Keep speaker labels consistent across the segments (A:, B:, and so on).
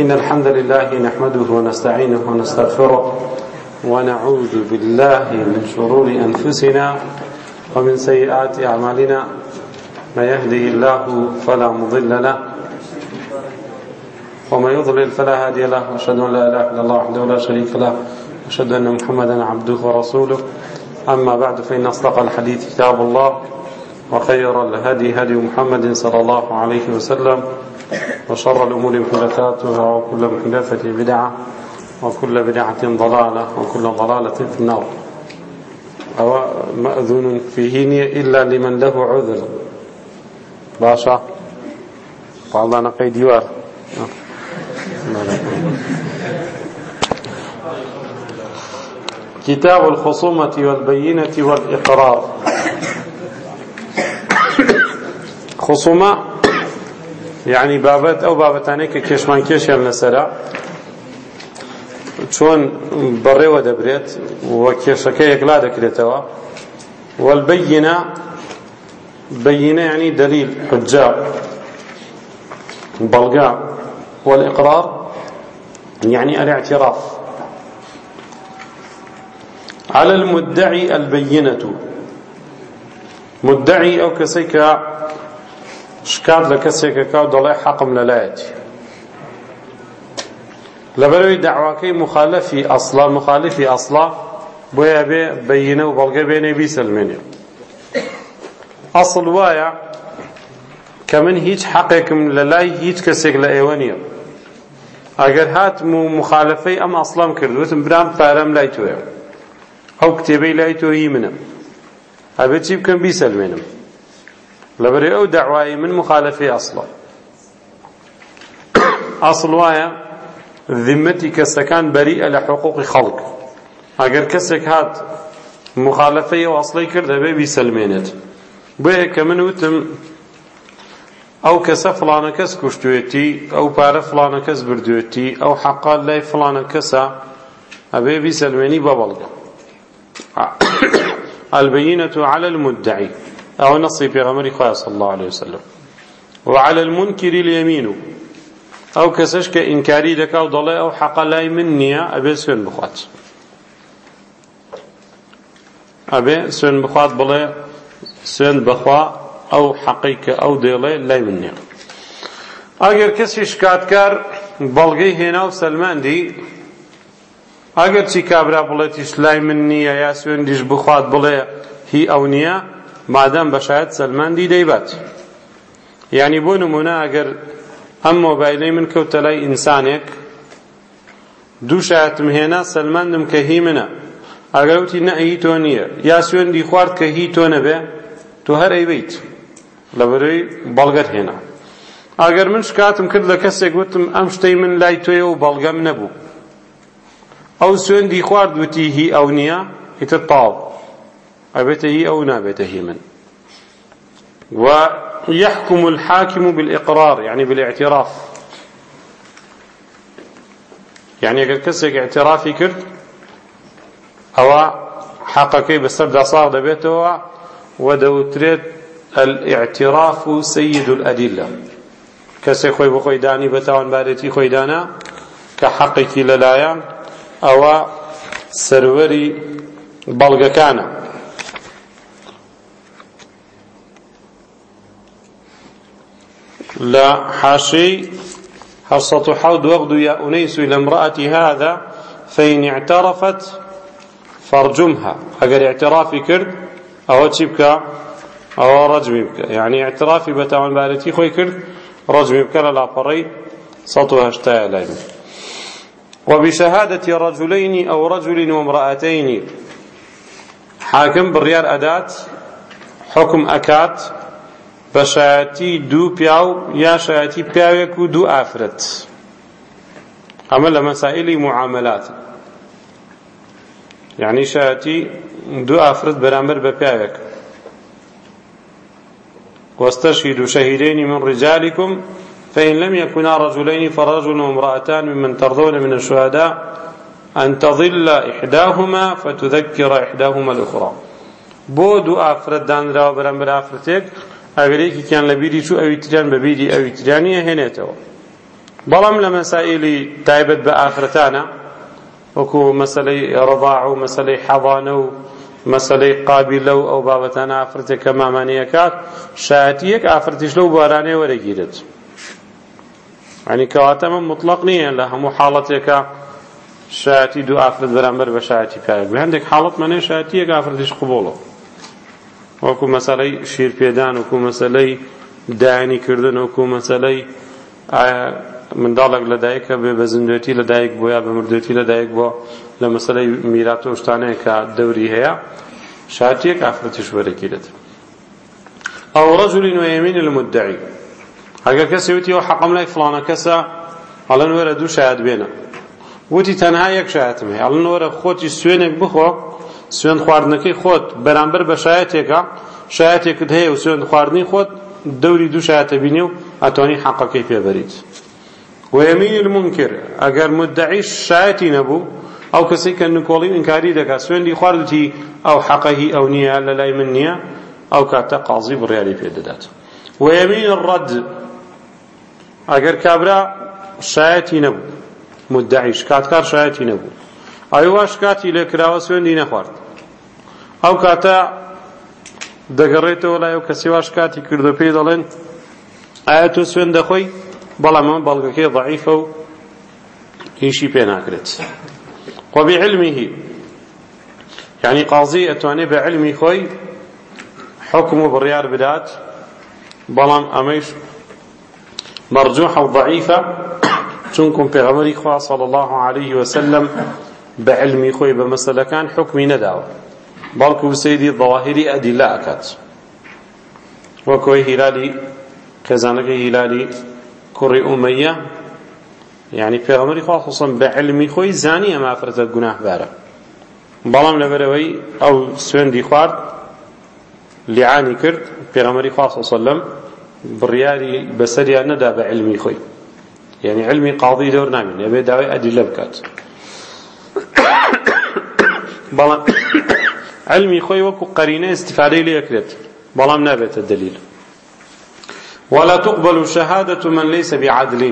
A: إن الحمد لله نحمده ونستعينه ونستغفره ونعوذ بالله من شرور أنفسنا ومن سيئات أعمالنا ما يهدي الله فلا مضل له وما يضلل فلا هادي له أشهد أن لا إله إلا الله وحده لا شريك له أشهد أن محمدا عبده ورسوله أما بعد فإن أصدق الحديث كتاب الله وخير الهدي هدي محمد صلى الله عليه وسلم وشر الأمور محدثاتها وكل محدثة بدعة وكل بدعة ضلالة وكل ضلالة في النار أو مأذون فيه إلا لمن له عذر باشا والله نقي ديوار كتاب الخصومة والبينة والإقرار خصومة یعنی بابەت ئەو بابەتانەی کە کێشمان کێشیان لەسەرە چۆن بەڕێوە دەبرێت وە کێشەکە یەکلا دەکرێتەوە والبینە بینە یعنی دلیل حجە بەڵگا والإقرار يعني الاعتراف على المدعي البينة مدعي أو كسيك شکات لە کەسێکەکە و دەڵێ حەقم لەلایەتی لەبەرەوەی داواکەی مخالفی ئەسڵا مخالفی ئەسڵا بۆیە بێ بەینە و بەڵگە بێنێ بیسەلمێنێ ئەسڵ وایە کە من هیچ حەقێکم لە لای هیچ کەسێک لە ئێوە نییە ئەگەر هاتم و مخالفەی ئەم ئەسڵام کرد وتم برام پارەم لای توێ ئەو کتێبەی لای تۆ هی منە ئەبێ چی بکەم بیسەلمێنم لەبەرێ ئەو دعوای من مخالفی ئەسڵە ئەسڵ وایە ذمەتی کەسەکان بەریئە لە حقوقی خەڵک ئەگەر کەسێک هات مخالفەی ئەو ئەسڵەی کرد دەبێ بیسەلمێنێت بۆیە کە من وتم ئەو کەسە فلانە کەس کوشتوێتی ئەو پارە فلانە کەس بردوێتی ئەو حەقا لای فلانە کەسە ئەبێ بیسەلمێنی بە بەڵگە البینەة على المدعی أو نصي بيغمري خواه صلى الله عليه وسلم وعلى المنكر اليمين أو كسشك إنكاري لك أو ضلاء أو حق لاي مني أبي سوين بخوات أبي سوين بخوات بلا سوين بخوا أو حقيك أو ديلي لاي مني ئەگەر کەسی شکاتکار بەڵگەی هێنا و سەلماندی ئەگەر چی کابرا بڵێتی سلای من نییە یا سوێندیش بخوات بڵێ هی ئەو نییە مادام بەشایەت سەلماندی دەیبات یعنی بۆ نمونە ئەگەر ئەم مۆبایلەی من کەوتە لای ئینسانێک دوو شایەتم هێنا سەلماندم کە هی منە ئەگەر وتی نە ئەی تۆ نییە یا سوێندی خوارد کە هی تۆ نەبێ تۆ هەر ئەیبیت لە بەرەوەی بەڵگەت هێنا ئەگەر من شکاتم کرد لە کەسێک وتم ئەم شتەی من لای تۆیە و بەڵگەم نەبوو ئەو سوێندی خوارد وتی هی ئەو نییە هیتر تاڵ ئەبێتە هی ئەو نابێتە هی من ويحكم الحاكم بالإقرار يعني بالاعتراف يعني اگر كسك اعترافي كرد او حقكي بسرد صار دبيته ودوتريت الاعتراف سيد الأدلة كسي خوي بخوي داني بتاون بارتي خوي دانا كحقك للايان او سروري بلغ كانه لا حاشي حفصة حود وغد يا أنيس إلى امرأة هذا فإن اعترفت فارجمها أقل اعترافي كرد أو تشبك أو رجمي بك يعني اعترافي بتاوان بارتي خوي كرد رجمي بك لا فري سطو هشتاء لين وبشهادة رجلين أو رجل وامرأتين حاكم بالريال أداة حكم أكات بە شایەتی دوو پیاو یا شایەتی پیاوێک و دوو ئافرەت ئەمە لە مەسائلی معاملات یعنی شایەتی دوو ئافرەت بەرامبەر بە پیاوێک واستشهدوا شهيدين من رجالكم فإن لم يكونا رجلين فرجل وامرأتان ممن ترضون من الشهداء أن تضل إحداهما فتذكر إحداهما الأخرى بو دو أفرد دان راو برام برافرتك ئەگرێکیان لە بیری چوو ئەوی تریان بە بیری ئەوی تریانی ئەهێنێتەوە بەڵام لە مەسائلی تایبەت بە ئاخرەتانە وەکو مەسلەی ڕضاع و مەسلەی حەضانە و مەسلەی قابیلە و ئەو بابەتانە ئافرەتێک کە مامانەیەکات شایەتی یەک ئافرەتیش لەو بارانێ وەرەگیرێت ینی کەواتەمە مطلق نییە لە هەموو حاڵەتێکە شایەتی دوو ئافرەت بەرامبەر بە شایەتی پایە هەندێک حاڵەت مەنێ شایەتی یەک ئافرەتیش قوبوڵەوە وەکو مەسەلەی شیرپێدان وەکو مەسەلەی داینیکردن وەکو مەسەلەی منداڵێک لەدایککە بێ بە زیندێتی لەدایک بۆ یا بە مردێتی لەدایک بۆ لە مەسلەی میرات و شتانەیەکە دەوری هەیە شاتێک ئافرەتیش وەرەکی دێت ئەو ڕەجلی نوێمین المدعی ئەگەر کەسی وتیەوە حەقم لای فلانە کەسە هەڵەن وەرە دوو شایەت بێنە وتی تەنها یەک شایەتم هەیە هەڵن وەرە خۆتی سوێنێک بخۆ سوێن خواردنەکەی خۆت بەرامبەر بە شایەتێکە شایەتێکت هەیە و سوێن خواردنی خۆت دەوری دوو شایەتە بینی و ئەتوانی حەقەکەی پێبەریت وەیەمین المونکر ئەگەر مدعیش شایەتی نەبوو ئەو کەسی کە نکۆڵی ئینکاری دەکات سوێندی خواردتی ئەو حەقەهی ئەو نییە لە لای من نییە ئەو کاتە قازی بڕیاری پێدەدات وەیەمین ڕەد ئەگەر کابرا شایەتی نەبوو مدعیش کاتکار شایەتی نەبوو ئایواش کاتی لێکراوە سوێندی نەخوارد ئەو کاتە دەگەڕێتەوە لای ئەو کەسی واش کاتی کردو پێی دەڵێن ئایا تۆ سوێن دەخۆی بەڵام ئەم بەڵگەکەی ضعیفە و هیچی پێ ناکرێت وبعلمه یعنی قاضی ئەتوانێت بە علمی خۆی حکم و بڕیار بدات بەڵام ئەمەش مرجوحة و ضعیفە چونکم پێغەمەری خوا صلی الله عليه وسلم بە علمی خۆی بە مەسەلەکان حکمی نەداوە بەڵکو سەیدی ظاهری ئەدیلە ئەکات وەکۆی هیلالی خێزانەکەی هیلالی کوڕی ئومەیە یعنی پێغەمبەری خوا خۆسم بە علمی خۆی زانی ئەمە ئافرەتە گوناهبارە بەڵام لەبەرەوەی ئەو سوێندی خوارد لیعانی کرد پێغەمبەری خوا سەلەم بڕیاری بەسەریان نەدا بە علمی خۆی یعنی علمی قاضی دەور نامێن ئەبێ داوای ئەدیلە بکات بەڵام علمی خۆی وەکو قەرینە ئستیفادەی لێ ئەکرێت بەڵام نابێتە دلیل ولا تقبل شهادة من ليس بعدل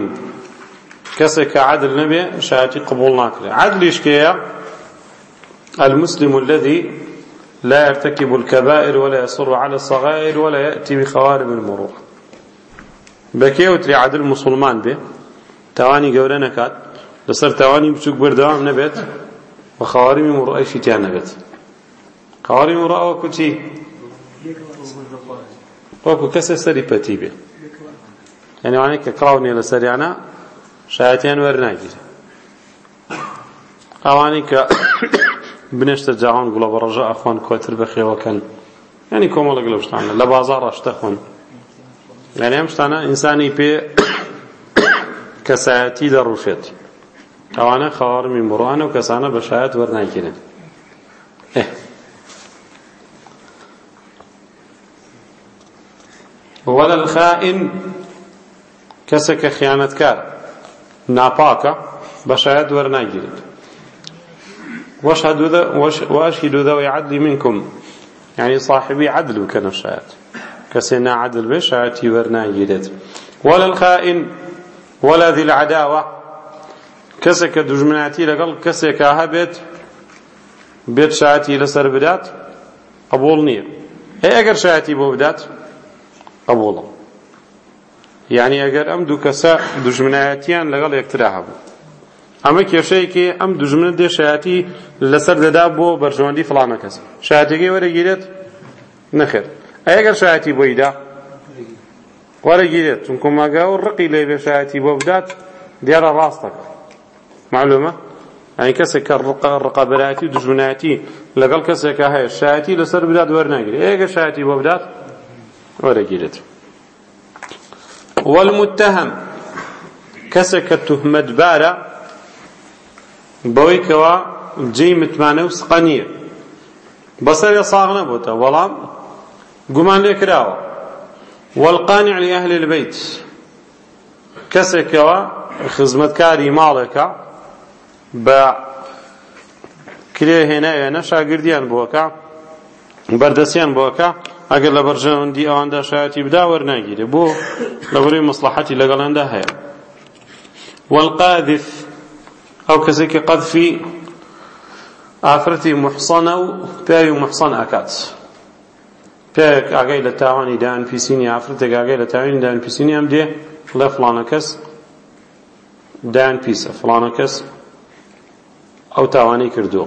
A: كسك عدل نبي شهادتي قبول ناكر عدل إشكيا المسلم الذي لا يرتكب الكبائر ولا يصر على الصغائر ولا يأتي بخوارم المروءة بكي وتري عدل مسلمان به تواني قولنا كات لصر تواني بسوق بردوام نبيت و خاوەریمی مڕای فیتیان نەبێت خاوەریمی مڕا وەکو چی وەکو کەسێ سەری پەتی بێ یعنی وانەیە کە کڵاو نیە لە سەریانە شایەتیان وەرناگیرێ ئەوانەی کە بنشتە جاهان گوڵە بە ڕژە ئەخۆن کۆتر بەخێوەکەن ینی کۆمەڵک لە شتانە لە بازار ڕەشتە خۆن یعنی ئەم شتانە ئینسانی پێ کەسایەتی دەڕوشێت ئەوانە خاوەڕمی بڕوانە و کەسانە بە شایەت وەرناگیرن وەلە الخائین کەسە کە خیانەتکار ناپاکە بە شایەت وەرناگیرن واشهدوا ذوي عدل منكم يعني صاحبي عدل كنشات كسنا عدل بشاتي ورنا يدت ولا الخائن ولا ذي العداوه کەسێک کە دژمناتی لەگەڵ کەسێکا هەبێت بێت شایەتی لەسەر بدات قبول نییە هەیە ئەگەر شایەتی بۆ بدات قبولڵە یعنی ئەگەر ئەم دوو کەسە دژمنایەتیان لەگەڵ یەکترا هەبوو ئەمە کێشەیەکی ئەم دژمنە دێ شایەتی لەسەر دەدا بۆ بەرژەوەندی فلانە کەس شایەتێکی وەرەگیرێت نەخێت ئەگەر شایەتی بۆیدا وەرەگیرێت چونکۆ ماگا و ڕقی لێ بێ شایەتی بۆ بدات دیارە ڕاستەکە معلومە ئەی کەسێک کە ڕقابەتی و دژونەتی لەگەڵ کەسێکە هەیە شایەتی لەسەر بدات وەرناگیری ئێگە شایەتی بۆ بدات وەرەگیرێت والمتهم کەسێک کە تهمەتبارە بەوەی کەوە جێی متمانە و سقە نییە بەسەرێ ساغ نەبووتە وەڵام گومان لێ کراوە والقانع لأهل البيت كسكوا خزمتكاري مالك بە کرێ هێنایەنە شاگردیان بووەکە بەردەستیان بووەکە ئەگەر لە بەرژەوەندی ئەواندا شایەتی بدا وەرناگیرێ بۆ لەبڕی مەسلحەتی لەگەڵاندا هەیە والقاذف ئەو کەسێکی قەذفی ئافرەتی محسەنە و پیاوی محسەن ئەکات پێک ئاگەی لە تاوانی دانپیسینی ئافرەتێک ئاگەی لە تاوانی دانپیسینی ئەم دێ لە فڵانە کەس دانپیسە فڵانە کەس ئەو تاوانەی کردو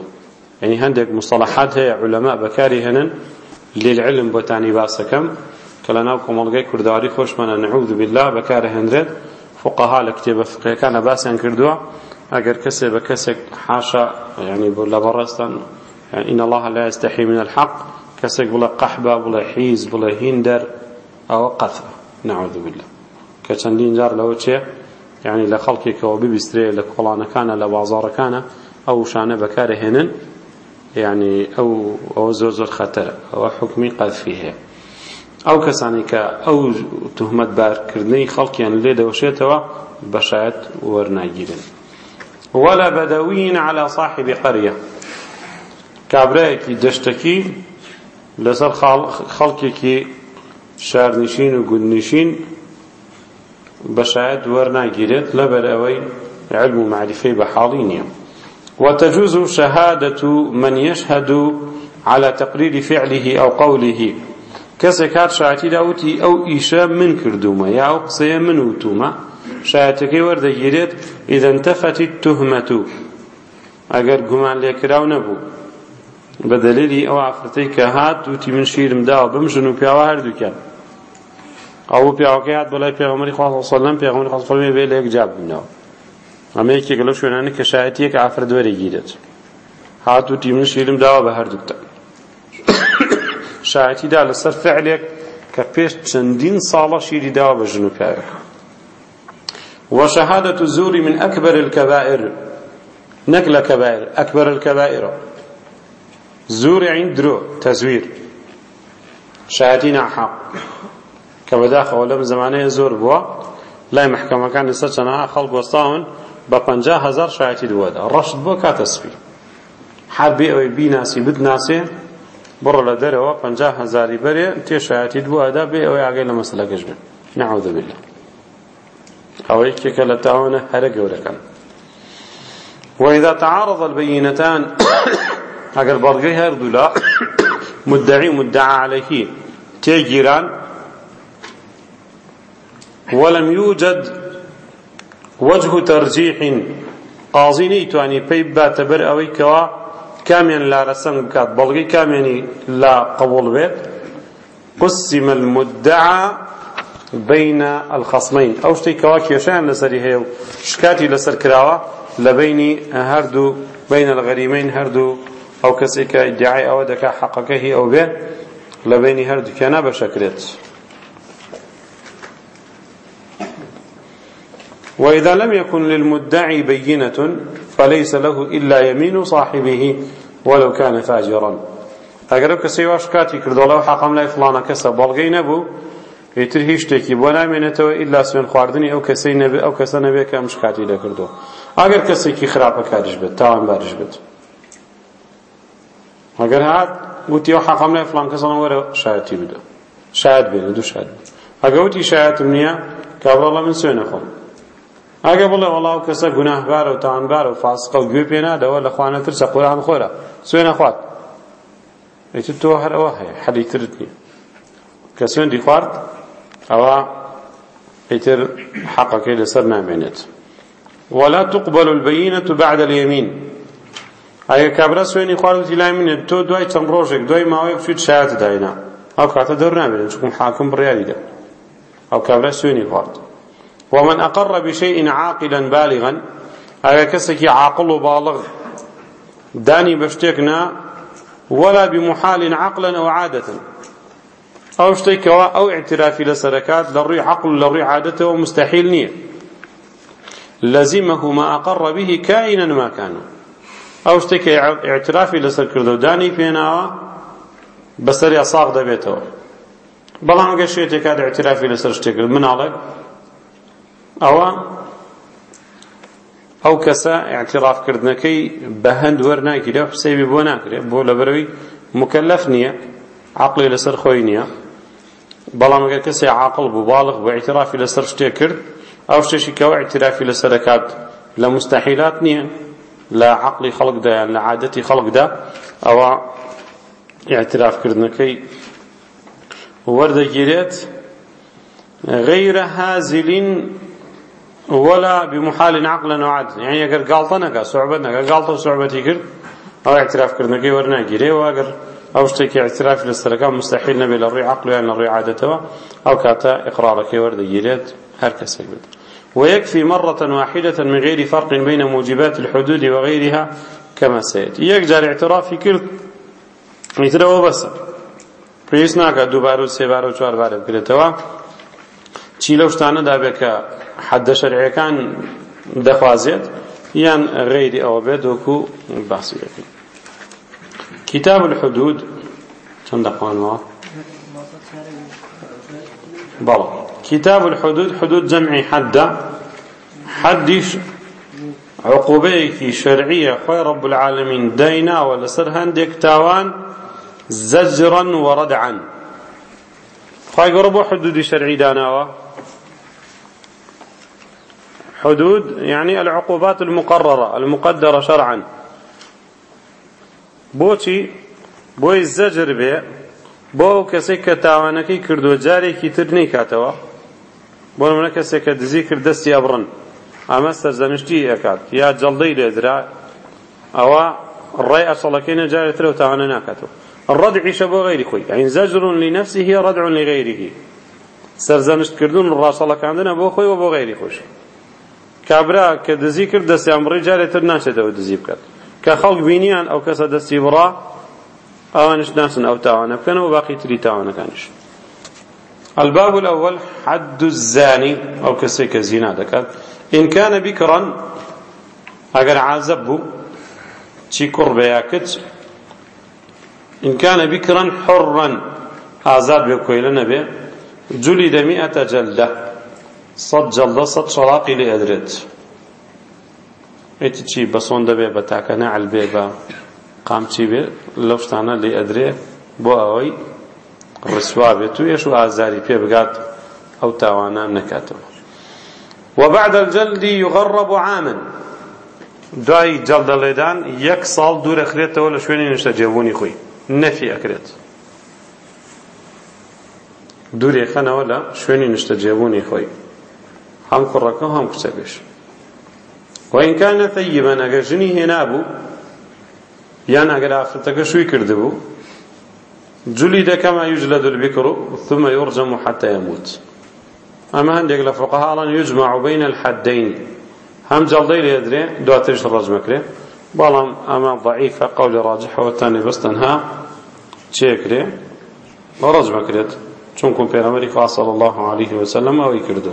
A: یعنی هەندێک مصطلحات هەیە علەما بەکاری هێنن للعلم بۆتانی باسەکەم کە لەناو کۆمەڵگەی کوردواری خۆشمانە نەعوذ بالله بەکارەهێنرێت فقها لە کتێبە فقیەکانە باسیان کردووە ئەگەر کەسێ بە کەسێک حاشا یعنی لە بەڕاستان ئین الله لا يستحي من الحق کەسێک بڵێ قەحبە بڵێ حیز بڵێ هیندەر ئەوە قەفرە نەعوذ بالله کە چەندین جار لەوە چێ یعنی لە خەڵکێکەوە ببیسترێ لە کۆڵانەکانە لە بازارەکانە ئەو شانە بەکارهێنن یعنی ئەو ئەوە زۆر زۆر خەتەرە ئەوە حکمی قەذفی هەیە ئەو کەسانی کە ئەو تهمەت بارکردنی خەڵکیان لێ دەوشێتەوە بەشایەت وەرناگیرن ولا بدوين على صاحب قرية کابراەکی دەشتەکی لەسەر خەڵکێکی شارنشین و گونشین بەشایەت وەرناگیرێت لەبەر ئەوەی علم و معرفەی بە حاڵی نییە وتجوز شهادة من يشهد على تقرير فعله أو قوله کەسێک کات شاعتی داوتی ئەو ئیشە من کردومە یا ئەو قسەیە من وتومە شایەتەکەی وەردەگیرێت ئیدەنتەفەتی توهمەت و ئەگەر گومان لێکراو نەبوو بە دەلیلی ئەو ئافرەتەی کە هات وتی من شیرم داوە بمژن و پیاوە هەردووکیان ئەو پیاوەکەی هات بەلای پێغەمبەری خوا صلی الله علیه و سلم پێغەمبەری خوا صلی الله علیه و سلم بێ لێک جاب بنەوە ئەمە یەکێک لەو شوێنانە کە شایەتیەک ئافرەدوەری گیرێت هاتووتی من شیرم داوە بە هەردووتە شایەتیدا لەسەر فعلێک کە پێش چەندین ساڵە شیری داوە بە ژن و پیاوێک وشهادة الزور من أكبر الكبائر نقل كبائر أكبر الكبائر زور عين درو تزوير شهادين حق كما داخل ولم زمانه زور بوا لا محكمة كان لسه خلق وسطاهم بە پ هزار شایەتی دووەدا ڕەشت بۆ کاتە سپی هەر بێ ئەوەی بیناسی بتناسێ بڕۆ لە دەرەوە پ هزاری بەرێ تێ شایەتی دووەدا بێ ئەوەی ئاگەی لە مەسلە گەشت بن نعوذ بالله ئەوەی کێکە لە تاوانە هەرە گەورەکەن وإذا تعارض البينتان أجر برجي هردولا مدعي مدعى عليه تيجيران ولم يوجد وجه ترجیح قاضی نەیتوانی پێی باتە بەر ئەوەی کەوا کامیان لا رەسەنگ بکات بەڵگەی کامیانی لا قبول بێت قسم المدعى بين الخصمين ئەو شتەی کەوا کێشیان لەسەری هەیە و شکاتی لەسەر کراوە لە بینی هەردوو بین الغەریمەین هەردوو ئەو کەسێک کە ئیدعای ئەوە دەکا حەقەکە هی ئەو بێت لە بینی هەردووکیانە بەشەکرێت وإذا لم يكن للمدعي بينة فليس له إلا يمين صاحبه ولو كان فاجرا اگر کسی واش کاتی کرد ولو حقم لای فلان کس بلغی نبو هیتر هیچ تکی بنا منته الا سن خواردنی او کسی نبی او کس نبی که مش کاتی لکردو اگر کسی کی خراب کارش بد تاوان بارش بد اگر هات گوتی حقم لای فلان کس نور شاهدی بده شاهد بده دو شاهد اگر گوتی شاهد منیا کابل الله من سوی نخوام ئەگە بڵێ وڵاو کەسە گوناهبارە و تاوانبارە و فاسقە و گوێ پێنادەوە لە خوانەتر چە قورآن خۆرە سوێنە خوات ئەیتر تۆ هەر ئەوە هەیە حەلی ترت نییە کە سوێندی خوارد ئەوە ئیتر حەقەکەی لەسەر نامێنێت ولا تقبل البينة بعد اليمين ئەگە کابرا سوێنی خواردی لای منێت تۆ دوای چەند ڕۆژێک دوای ماوەی بچیت شایەت داینا ئەو کاتە دەور نامێنن چکم حاکم بڕیاریدا ئەو کابرا سوێنی خوارد ومن أقر بشيء عاقلا بالغا أو كسك عاقل بالغ داني بشتكنا ولا بمحال عقلا أو عادة أو شتكوا أو اعترافي لسركات للريح عقل للريح عادته ومستحيل نية لزمه ما أقر به كائنا ما كان أو شتك اعترافي لسركردو داني فينا بسريا صاغ دبيته بەڵام ئەگە شوێتێکات اعترافی لەسەر شتێکرد مناڵێک ئەوە ئەو کەسە اعترافکردنەکەی بە هەند وەرناگیرە حسێبی بۆ ناکرێت بۆ لەبەرەوەی مکەلەف نییە عقلی لەسەر خۆی نییە بەڵام ئەگەر کەسێ عاقل بوو باڵغ بۆ اعترافی لەسەر شتێک کرد ئەو شتێکی کەەوە اعترافی لەسەر ئەکات لە مستەحیلات نییە لە عقلی خەڵکدا یان لە عادەتی خەڵکدا ئەوە اعترافکردنەکەی وەردەگیرێت غەیرە هازیلین ولا بمحال عقلا وعدلا يعني اگر غلطه نكا صعوبت نكا غلطه صعوبتي كرد او اعتراف كردنكي ورناگيري واگر او شتكي اعتراف لستركا مستحيل نبي للري عقل يعني للري عادته او كاتا اقرارك وردجيلت هر كسك بد ويكفي مرة واحدة من غير فرق بين موجبات الحدود وغيرها كما سيأتي يقدر اعترافي كرد يترى وبس پێویست ناکات دووبار و سێبار و چواربارە بکرێتەوە چی لەو شتانەدا بێت کە حەدە شەرعیەکان دەخوازێت یان غەیری ئەوە بێت وەکو باسی دەکەین کتاب الحدود چەند دەخوانەوە بەڵە کتاب الحدود حدود جەمعی حەدە حەدیش عقوبەیەکی شەرعیە خۆی ڕەب العالمین دایناوە لەسەر هەندێک تاوان زەجرا وەڕەدعا خی گەڕە بۆ حدودی شەرعی داناوە حدود يعني العقوبات المقررة المقدرة شرعا بوشي بۆی زەجر بێ بۆ ئەو کەسێک کە تاوانەکەی کردووە جارێکی تر نیکاتەوە بۆ منە کەسێک کە دزی کرد دەستی ئەبڕن ئەمە سەرزەنشتی ئەکات یا جەڵدەی لێدرا ئەوە ڕێ ئەسەڵەکەی نەجارێتتر و تاوانە ناکاتەوە ڕەدعیشە بۆ غیری خۆی ئەین زەجر لنفسی هی ڕەدع لغیره سەرزەنشتکردن ڕاستەڵەکاندنە بۆ خۆی و بۆ غیری خۆشی کابرا کە دزی کرد دەستیان بڕی جارێتتر ناچێتەوە دزی بکات کە خەڵک بینیان ئەو کەسە دەستی بڕا ئەوانش ناسن ئەو تاوانە بکەنەوە باقی تری تاوانەکانیش الباب الأول حد الزاني أو كسيك زنا دكات إن كان بكرا أجر عازبه تي كربياكت إن كان بكرا حرا عذاب بكويلنا به جلد مئة جلده سەد جەڵدە سەد شەڵاقی لێ ئەدرێت ئەیتی چی بە سۆن دەبێ بە تاکە نەعل بێ بە قامچی بێ لەو شتانە لێ ئەدرێ بۆ ئەوەی ڕسوا بێت و ئێش و ئازاری پێ بگات ئەو تاوانان نەکاتەوە وبعد الجلد يغرب عاما دوای جلد لێدان یەک ساڵ دوور ئەخرێتەوە لە شوێنی نیشتە جێبوونی خۆی نەفی ئەکرێت دوورێخەنەوە لە شوێنی نیشتە جێبوونی خۆی هەم کوڕەکە و هەم کچەکەش وەئین کانە تەیبەن ئەگەر ژنی هێنابوو یان ئەگەر ئافرەتەکە شووی کردبوو جلد كما يجلد البكر ثم يرجم حتى يموت أما عندك لفقهاء يجمع بين الحدين هم جلدي ليدري دواتيش الرجم كري بلام أما ضعيفة قول راجح والثاني بس تنها تشيكري ورجم كريت چونكم في أمريكا صلى الله عليه وسلم أو يكردو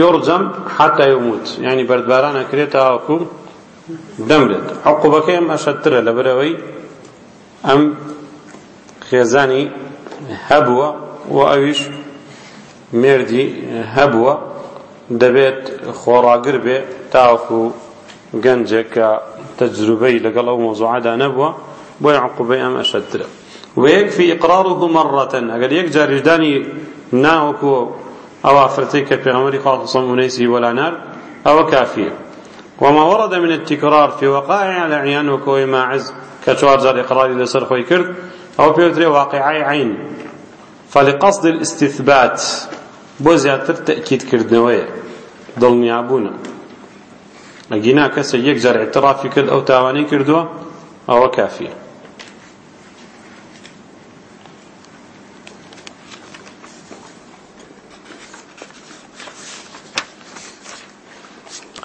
A: یۆرجەم حتا یموت یعنی بەردباران ئەکرێت تاواکو دەمرێت عقوبەکەی ئەم ئەشەترە لەبەرەوەی ئەم خێزانی هەبووە و ئەویش مێردی هەبووە دەبێت خۆڕاگر بێ تاوەکو گەنجێک کە تەجروبەی لەگەڵ ئەو مۆزوعادا نەبووە بۆی عقوبەی ئەم ئەشەترە وەیەکفی ئقرارهو مەڕەتەن ئەگەر یەک جاریشدانی ناوەکو أو أفرتي كبيغمري خاصة منيسي ولا نار أو كافية وما ورد من التكرار في وقائع الأعيان وكوي ماعز كتوار جار إقراري لسر خوي كرد أو بيوتري واقعي عين فلقصد الاستثبات بۆ زیاتر تەکیید کردنەوەیە دڵنیابوونە ئەگینا کەسە یەک جار اعترافی کرد ئەو تاوانەی کردووە ئەوە کافیە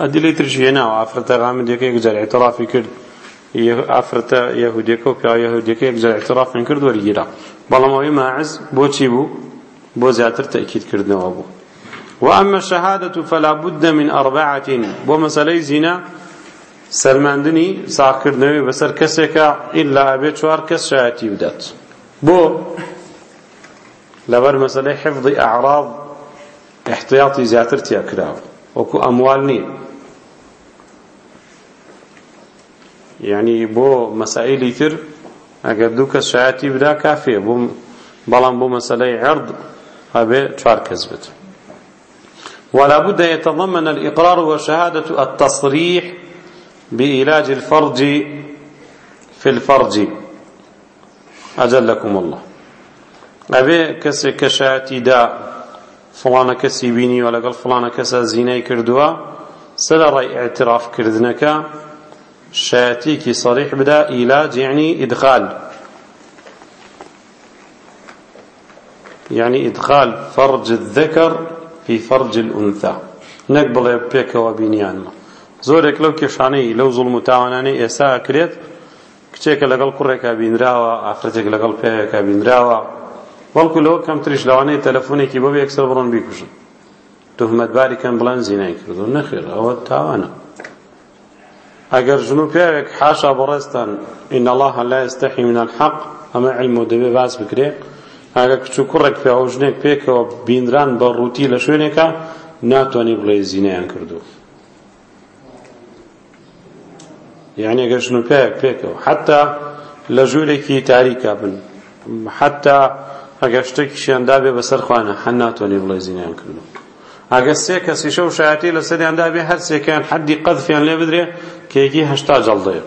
A: ئەدیلی ترژیە ناوە ئافرەتە غامدێکە یەکجار ئەتەڕافی کرد ئافرەتە یەهودێکە و پیاوە یەهودەکە یەکجار ئەتەڕافن کرد وەرگیرا بەڵام ئەوەی ماعز بۆچی بوو بۆ زیاتر تەکیدکردنەوە بوو وأما الشهادة فلا بد من أربعة ومسألة زنا سەرماندنی ساکردنەوەی بەسەر کەسێکە ئللا ئەبێ چوار کەس شایەتی بدات بۆ لەبەر مەسلەی حفظی ئەعراض احتیاطی زیاتر تیا کراوە وەکو ئەموال نییە یعنی بۆ مەسائلی تر ئەگەر دوو کەس شایەتی بدا کافێ بەڵام بۆ مەسەلەی عرض هەبێ چوار کەس بێت ولا بد يتضمن الإقرار وشهادة التصريح بإيلاج الفرج في الفرج أجلكم الله أبي كسي كشاتي دا فڵانە کەسی بینیوە لەگەڵ فڵانە کەسە زینەی کردووە سەرە ڕێی ئاعترافکردنەکە شایەتیکی سەریح بدا ئیلاج یعنی ئیدخال یعنی ئیدخال فەرج الذەکەر فی فەرج الئونثا نەک بڵێ پێکەوە بینیانمە زۆرێک لەو کێشانەی لەو زوڵم و تاوانانەی ئێسا ئەکرێت کچێکە لەگەڵ کوڕێکە بینراوە ئافرەتێک لەگەڵ پێیەکە بینراوە بەڵکو لەوە کەمتریش لەوانەیە تەلەفۆنێکی بۆ یەکسەر بڕۆن بیکوژن تهمەتباری کەم بڵەن زینای کردو نەخێر ئەوە تاوانە ئەگەر ژن و پیاوێک حاشا بەڕێستان ئین الله لا يستحي من الحق ئەمە علم و دەبێ باس بکرێ ئەگە کچ و کوڕێک پیاوە ژنێک پێکەوە بیندران بە ڕووتی لە شوێنێکە ناتوانێت بڵێ زینەیان کردو یعنی ئەگەر ژن و پیاوێک پێکەوە حتا لە ژوورێکی تاریکا بن حتا ئەگەر شتێکیشیان دابێ بەسەرخواانە هەر ناتوانێ بڵێ زینیان کردو ئەگە سێ کەسیشە و شایەتی لە سەریان دابێ هەر سێکیان حەدی قەذفیان لێ بدرێ کێکی هەشتا جەڵدەیە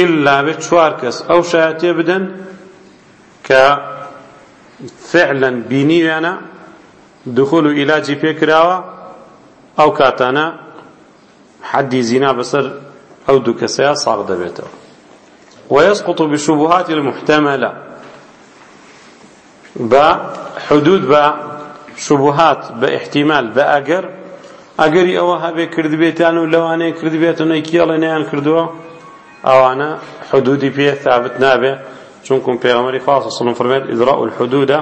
A: ئللا بێت چوار کەس ئەو شایەتێ بدەن کە فعلا بینیویانە دخول و ئیلاجی پێکراوە ئەو کاتانە حەدی زینا بەسەر ئەو دوو کەسەیە ساغ دەبێتەوە ويسقط بشبهات المحتمله بە حدود بە شبهات بە احتیمال بە ئەگەر ئەگەری ئەوە هەبێ کردبێتیان و لەوانەیە کردبێتونەی کێڵێنیان کردووە ئەوانە حدودی پێ ثابت نابێ چونکم پێغەمەری خاصە سڵم فرمێت ئیدراء الحدودە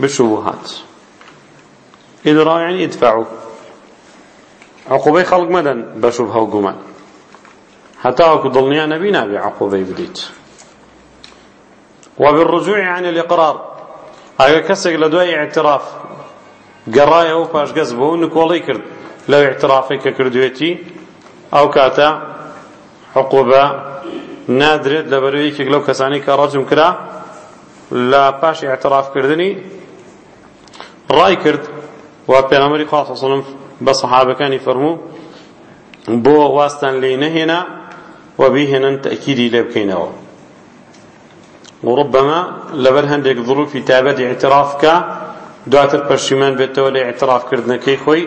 A: بشبهات ئیدراء یعنی ئیدفاعو عقوبەی خەڵک مەدەن بە شبهە و گومان حتى وەکو دڵنیا نەبی نابێ عقوبەی بدیت وبالرجوع عن الإقرار ئەگە کەسێک لە دوای اعتراف گەڕایەوە و پاشگەز بوو و نکۆڵی کرد لەو اعترافێک کە کردوێتی ئەو کاتە حقوبە نادرێت لە بەرەوەیەکێک لەو کەسانی کە ڕەجم کرا لە پاش اعترافکردنی ڕای کرد و پێغەمبەری خوا سەڵم بە سەحابەکانی فەرموو بۆ واستان لێ نەهێنا و بیهێنن تەکیدی لێ بکەینەوە وربما لەبەر هەندێک ظروفی تابەت اعترافکە دواتر پەشیمان بێتەوە لە اعترافکردنەکەی خۆی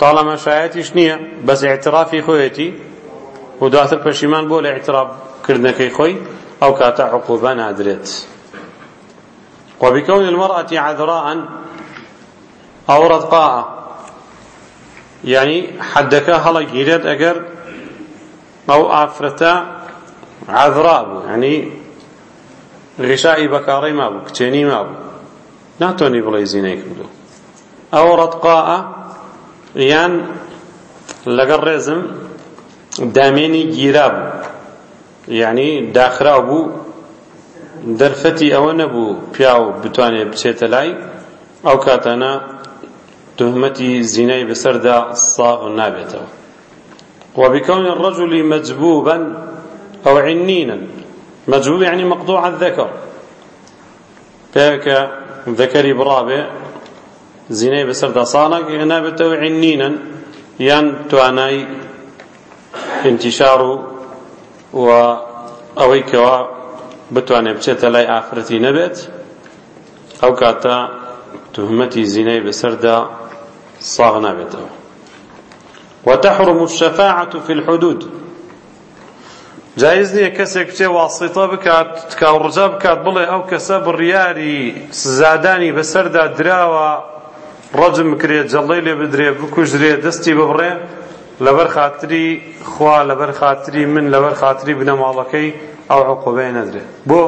A: طالما شایەتیش نییە بەس اعترافی خۆیەتی و دواتر پەشیمان بۆ لە اعترافکردنەکەی خۆی ئەو کاتە عقوبە نادرێت وبكون المرأة عذراء أو رضقاء يعني حدك هلا جيرت أجر أو آفرتا عذراء يعني غشاعی بەکاڕی مابوو کچێنی مابوو ناتۆنی بڵێ زینەی کردو ئەوە ڕەتقاە یان لەگەڵ ڕێزم دامێنی گیرا بوو یعنی داخرا بوو دەرفەتی ئەوە نەبوو پیاو بتوانێت بچێتە لای ئەو کاتانە تهمەتی زینەی بەسەردا ساغ نابێتەوە وبكون الرجل مجبوبا أو عنينا مجهول يعني مقطوع الذكر بيك ذكري برابه زيني بسر دصانك هنا بتو عنينا يان تواناي انتشار و اويكوا بتواني بشيت لاي آخرتي نبت او كاتا تهمتي زيني بسر دا صاغ نبت وتحرم الشفاعة في الحدود جایز نییە کەسێک بچێ واسیتە بکات تکاڕجا بکات بڵێ ئەو کەسە بڕیاری سزادانی بەسەردا دراوە ڕەجم کرێت جەڵی لێ بدرێ بکوژرێ دەستی ببڕێ لەبەر خاتری خوا لەبەر خاتری من لەبەر خاتری بنەماڵەکەی ئەو عقوبەیە نەدرێت بۆ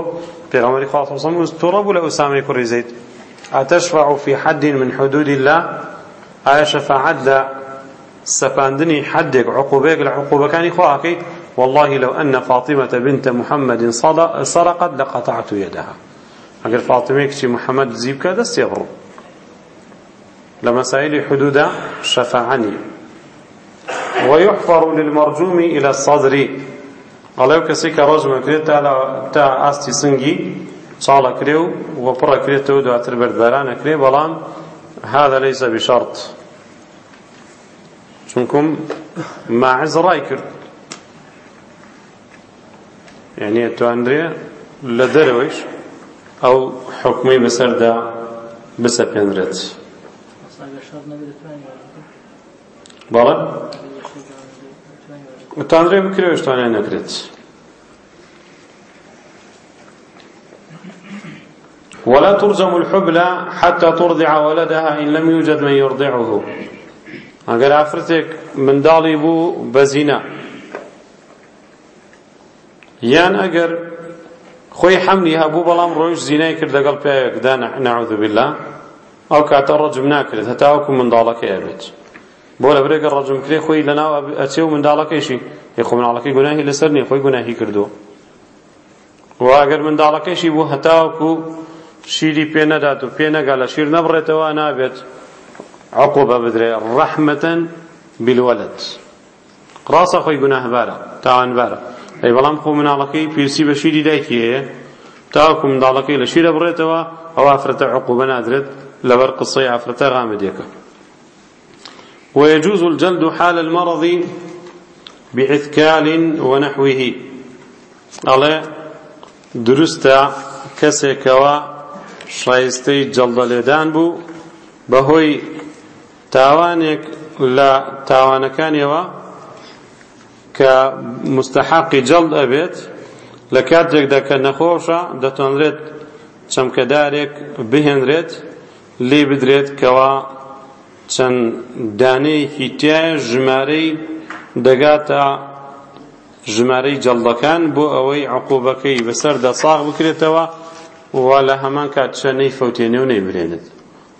A: پێغەمبەری خوا صلی الله علیه و سلم توڕە بوو لە ئوسامەی کوڕی زەید ئەتەشفع فی حد من حدود الله ئایا شەفاعەت لە سەپاندنی حدێک عقوبەیەک لە عقوبەکانی خواکەیت والله لو أن فاطمة بنت محمد سرقت لقطعت يدها أقول فاطمة كتي محمد زيب كذا سيبر لمسائل حدود شفاعني ويحفر للمرجوم إلى الصدر قالوا كسيك رجم كريت على تا أستي سنجي صالة كريو وبرا كريتو دواتر برداران كريو بلان هذا ليس بشرط چونكم ماعز رأي كرت یعنی ئەتواندرێ لە دەرەوەیش ئەو حکمی بەسەردا بسەپێنرێت بەڵە ئەتواندرێ بکرێ شتوانیان نەکرێت ولا ترجم الحبلى حتى ترضع ولدها إن لم يوجد من يرضعه أقول أفرتك من دالي بو بزنا یان ئەگەر خۆی حەملی هەبوو بەڵام ڕۆیش زینای کرد لەگەڵ پیاوێکدا نەعوذ بالله ئەو کاتە ڕەجم ناکرێت هەتاوەکو منداڵەکە ئەبێت بۆ لە برێکە ڕەجم کرێ خۆی لەناو ئەچێ و منداڵەکەیشی یخۆ منداڵەکەی گوناهی لەسەر نیە خۆی گوناهی کردو و ئەگەر منداڵەکەیشی بوو هەتاوەکو شیری پێ نەدات و پێ نەگا لە شیر نەبڕێتەوە نابێت عقوبە بدرێ ڕەحمەتەن بالوەلد ڕاستە خۆی گوناهبارە تاوانبارە ئەی بەڵام خۆ مناڵەکەی پیرسی بە شیری دایکی هەیە تاوەکو منداڵەکەی لە شیرە بڕێتەوە ئەو ئافرەتە عقوبە نادرێت لەبەر قسەی ئافرەتە غامدێکە ويجوز الجلد حال المرض بعثكال ونحوه ئەڵێ دروستە کەسێکەوە شایستەی جەڵدەلێدان بوو بەهۆی تاوانێک لە تاوانەکانیەوە کە مستحقی جەڵ ئەبێت لە کاتێکدا کە نەخۆشە دەتوانرێت چەمکەدارێک بهێنرێت لێ بدرێت کەوا چەند دانەیەکی تایە ژمارەی دەگاتە ژمارەی جەڵەکان بۆ ئەوەی عقوبەکەی بەسەردا ساغ بکرێتەوە وا لە هەمان کات چەنەی فەوتێنێ و نەیبرێنێت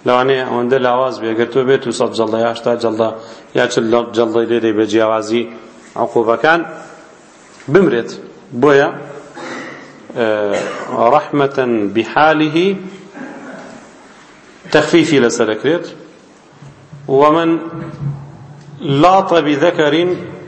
A: لەوانەیە ئەوەندە لاواز بێگەر تۆ بێت و سەب جەڵدە یاشتا جەڵدە یا چ جەڵدەی لێدەی بە جیاوازی عقوبەکان بمرێت بۆیە رحمة بحاله تخفيفي لسلكريت ومن لاط بذكر